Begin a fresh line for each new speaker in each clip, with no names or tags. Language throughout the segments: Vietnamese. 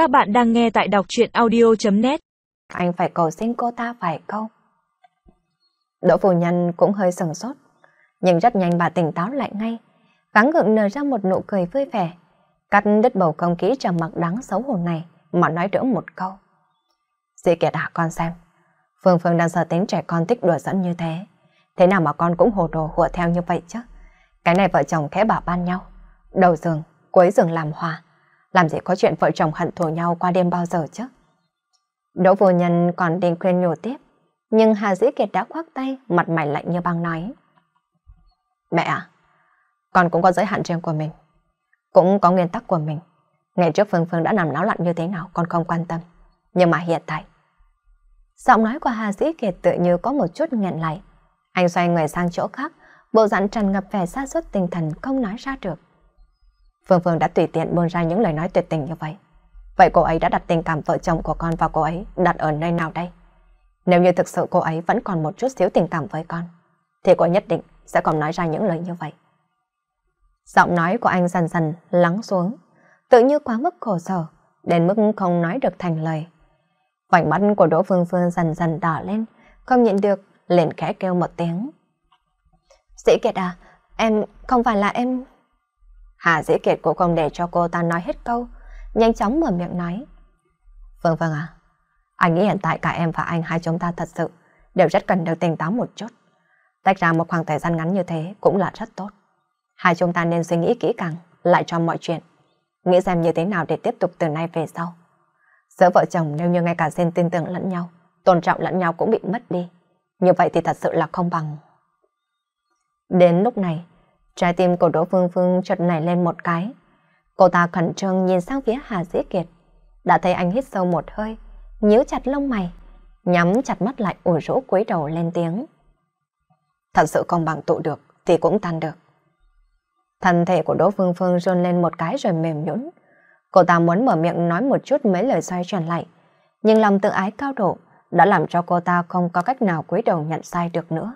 Các bạn đang nghe tại đọc chuyện audio.net
Anh phải cầu xin cô ta vài câu. Đỗ phu nhân cũng hơi sừng sốt, nhưng rất nhanh bà tỉnh táo lại ngay, gắng gượng nở ra một nụ cười vui vẻ, cắt đứt bầu không khí trầm mặc đáng xấu hổ này mà nói đỡ một câu. Dì kiệt à con xem, Phương Phương đang sợ tính trẻ con thích đùa dẫn như thế, thế nào mà con cũng hồ đồ hùa theo như vậy chứ? Cái này vợ chồng khẽ bảo ban nhau, đầu giường, cuối giường làm hòa, làm gì có chuyện vợ chồng hận thù nhau qua đêm bao giờ chứ? Đỗ vô nhân còn định khuyên nhủ tiếp, nhưng Hà Dĩ Kiệt đã khoác tay, mặt mày lạnh như băng nói. Mẹ à, con cũng có giới hạn riêng của mình, cũng có nguyên tắc của mình. Ngày trước Phương Phương đã làm náo loạn như thế nào con không quan tâm, nhưng mà hiện tại. Giọng nói của Hà Dĩ Kiệt tự như có một chút nghẹn lại. Anh xoay người sang chỗ khác, bộ dạng tràn ngập vẻ xa suốt tinh thần không nói ra được. Phương Phương đã tùy tiện buông ra những lời nói tuyệt tình như vậy. Vậy cô ấy đã đặt tình cảm vợ chồng của con vào cô ấy đặt ở nơi nào đây? Nếu như thực sự cô ấy vẫn còn một chút xíu tình cảm với con, thì cô nhất định sẽ còn nói ra những lời như vậy. Giọng nói của anh dần dần lắng xuống, tự như quá mức khổ sở, đến mức không nói được thành lời. Vành mắt của Đỗ Phương Phương dần dần đỏ lên, không nhịn được, liền khẽ kêu một tiếng. Sĩ Kiệt à, em, không phải là em... Hà Dĩ Kiệt cũng không để cho cô ta nói hết câu, nhanh chóng mở miệng nói. Vâng vâng à, anh nghĩ hiện tại cả em và anh hai chúng ta thật sự đều rất cần được tỉnh táo một chút. Tách ra một khoảng thời gian ngắn như thế cũng là rất tốt. Hai chúng ta nên suy nghĩ kỹ càng, lại cho mọi chuyện. Nghĩ xem như thế nào để tiếp tục từ nay về sau. Giữa vợ chồng nếu như ngay cả xin tin tưởng lẫn nhau, tôn trọng lẫn nhau cũng bị mất đi. Như vậy thì thật sự là không bằng. Đến lúc này, Trái tim của Đỗ Phương Phương chợt nảy lên một cái. Cô ta khẩn trương nhìn sang phía Hà Dĩ Kiệt. Đã thấy anh hít sâu một hơi, nhíu chặt lông mày, nhắm chặt mắt lại ủi rũ cúi đầu lên tiếng. Thật sự không bằng tụ được thì cũng tan được. Thân thể của Đỗ Phương Phương rôn lên một cái rồi mềm nhũn. Cô ta muốn mở miệng nói một chút mấy lời xoay chuyển lại, nhưng lòng tự ái cao độ đã làm cho cô ta không có cách nào cúi đầu nhận sai được nữa.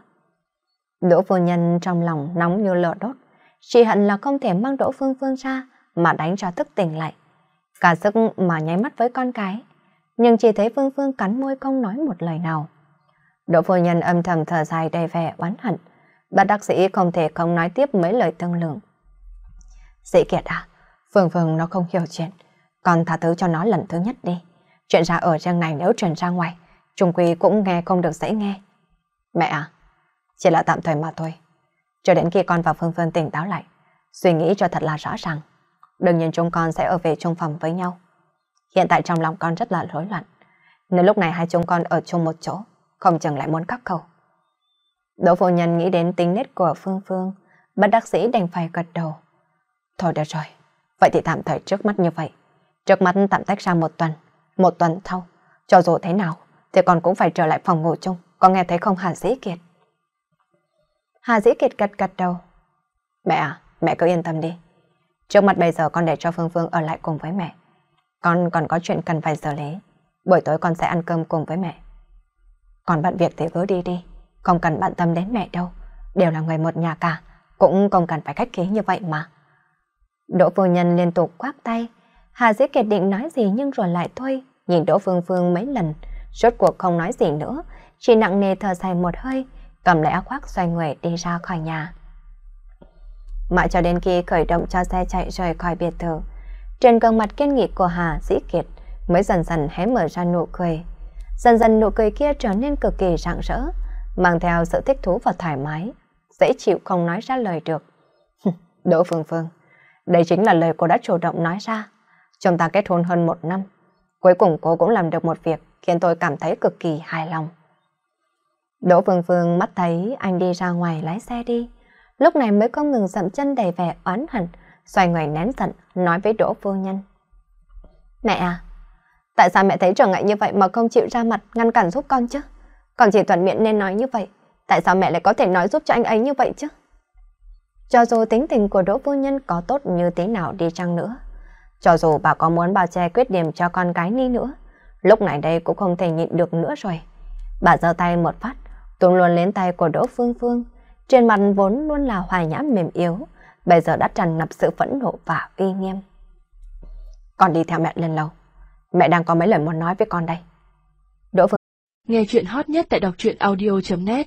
Đỗ phu nhân trong lòng nóng như lửa đốt. Chị hận là không thể mang Đỗ Phương Phương ra mà đánh cho thức tỉnh lại. Cả sức mà nháy mắt với con cái. Nhưng chỉ thấy Phương Phương cắn môi không nói một lời nào. Đỗ phu nhân âm thầm thở dài đầy vẻ oán hận. Bà đặc sĩ không thể không nói tiếp mấy lời tương lượng. Dĩ Kiệt à, Phương Phương nó không hiểu chuyện. Còn tha thứ cho nó lần thứ nhất đi. Chuyện ra ở riêng này nếu truyền ra ngoài, trùng Quy cũng nghe không được dễ nghe. Mẹ à, chỉ là tạm thời mà thôi. Cho đến khi con và Phương Phương tỉnh táo lại, suy nghĩ cho thật là rõ ràng. Đương nhiên chúng con sẽ ở về chung phòng với nhau. Hiện tại trong lòng con rất là rối loạn. Nếu lúc này hai chúng con ở chung một chỗ, không chừng lại muốn cắt khẩu. Đỗ phụ nhân nghĩ đến tính nết của Phương Phương, bất đắc sĩ đành phải gật đầu. Thôi được rồi, vậy thì tạm thời trước mắt như vậy. Trước mắt tạm tách ra một tuần, một tuần sau, cho dù thế nào, thì con cũng phải trở lại phòng ngủ chung, con nghe thấy không hả dĩ kiệt. Hà Dĩ Kiệt gật gật đầu. Mẹ à, mẹ cứ yên tâm đi. Trước mặt bây giờ con để cho Phương Phương ở lại cùng với mẹ. Con còn có chuyện cần phải xử lý. Buổi tối con sẽ ăn cơm cùng với mẹ. Còn bận việc thì cứ đi đi. Không cần bận tâm đến mẹ đâu. Đều là người một nhà cả. Cũng không cần phải khách khí như vậy mà. Đỗ phu nhân liên tục quát tay. Hà Dĩ Kiệt định nói gì nhưng rồi lại thôi. Nhìn Đỗ Phương Phương mấy lần. Rốt cuộc không nói gì nữa. Chỉ nặng nề thở dài một hơi cầm lấy áo khoác xoay người đi ra khỏi nhà. Mãi cho đến khi khởi động cho xe chạy rời khỏi biệt thự, trên gương mặt kiên nghị của Hà Dĩ Kiệt mới dần dần hé mở ra nụ cười. Dần dần nụ cười kia trở nên cực kỳ rạng rỡ, mang theo sự thích thú và thoải mái, dễ chịu không nói ra lời được. Đỗ Phương Phương, đây chính là lời cô đã chủ động nói ra. Chúng ta kết hôn hơn một năm, cuối cùng cô cũng làm được một việc khiến tôi cảm thấy cực kỳ hài lòng. Đỗ Phương Phương mắt thấy anh đi ra ngoài lái xe đi. Lúc này mới không ngừng dậm chân đầy vẻ oán hận, xoay người nén giận, nói với Đỗ Phu Nhân. Mẹ à, tại sao mẹ thấy trở ngại như vậy mà không chịu ra mặt ngăn cản giúp con chứ? Còn chỉ thuận miệng nên nói như vậy, tại sao mẹ lại có thể nói giúp cho anh ấy như vậy chứ? Cho dù tính tình của Đỗ Phu Nhân có tốt như thế nào đi chăng nữa, cho dù bà có muốn bao che quyết điểm cho con gái ni nữa, lúc này đây cũng không thể nhịn được nữa rồi. Bà giơ tay một phát, túm luôn lên tay của Đỗ Phương Phương. Trên mặt vốn luôn là hoài nhã mềm yếu, bây giờ đã tràn ngập sự phẫn nộ và uy nghiêm. Con đi theo mẹ lên lầu. mẹ đang có mấy lời muốn nói với con đây. Đỗ Phương
Nghe chuyện hot nhất tại đọc truyện audio.net